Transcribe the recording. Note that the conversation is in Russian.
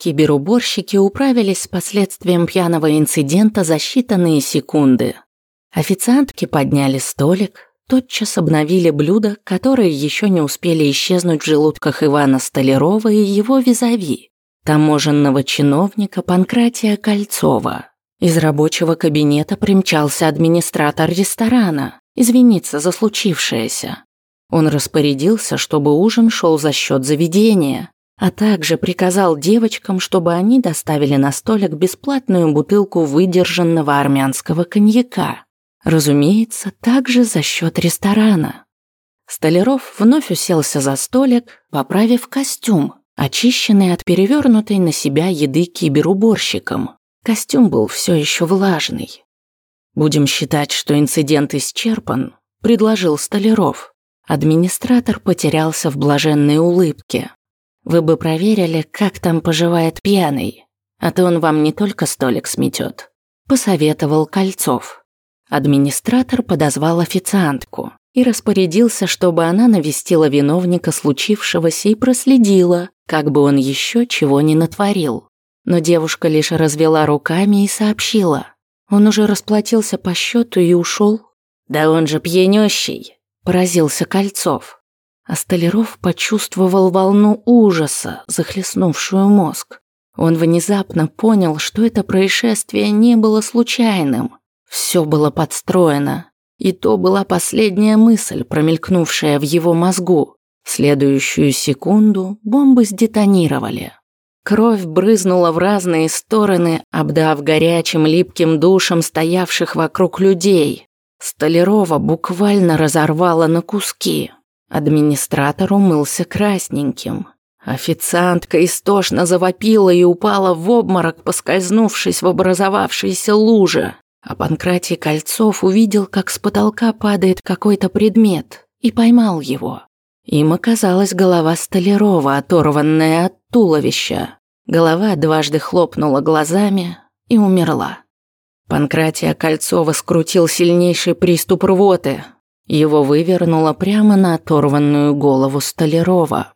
Киберуборщики управились с последствием пьяного инцидента за считанные секунды. Официантки подняли столик, тотчас обновили блюда, которые еще не успели исчезнуть в желудках Ивана Столярова и его визави, таможенного чиновника Панкратия Кольцова. Из рабочего кабинета примчался администратор ресторана, извиниться за случившееся. Он распорядился, чтобы ужин шел за счет заведения, а также приказал девочкам, чтобы они доставили на столик бесплатную бутылку выдержанного армянского коньяка. Разумеется, также за счет ресторана. Столяров вновь уселся за столик, поправив костюм, очищенный от перевернутой на себя еды киберуборщиком. Костюм был все еще влажный. «Будем считать, что инцидент исчерпан», – предложил Столяров. Администратор потерялся в блаженной улыбке. «Вы бы проверили, как там поживает пьяный, а то он вам не только столик сметет», – посоветовал Кольцов. Администратор подозвал официантку и распорядился, чтобы она навестила виновника случившегося и проследила, как бы он еще чего не натворил. Но девушка лишь развела руками и сообщила. Он уже расплатился по счету и ушел. «Да он же пьянющий!» – поразился Кольцов. А Столяров почувствовал волну ужаса, захлестнувшую мозг. Он внезапно понял, что это происшествие не было случайным. Все было подстроено. И то была последняя мысль, промелькнувшая в его мозгу. В следующую секунду бомбы сдетонировали. Кровь брызнула в разные стороны, обдав горячим липким душем стоявших вокруг людей. Столярова буквально разорвала на куски. Администратор умылся красненьким. Официантка истошно завопила и упала в обморок, поскользнувшись в образовавшейся луже. А Панкратий Кольцов увидел, как с потолка падает какой-то предмет, и поймал его. Им оказалась голова Столярова, оторванная от туловища. Голова дважды хлопнула глазами и умерла. Панкратия Кольцова скрутил сильнейший приступ рвоты. Его вывернуло прямо на оторванную голову Столярова.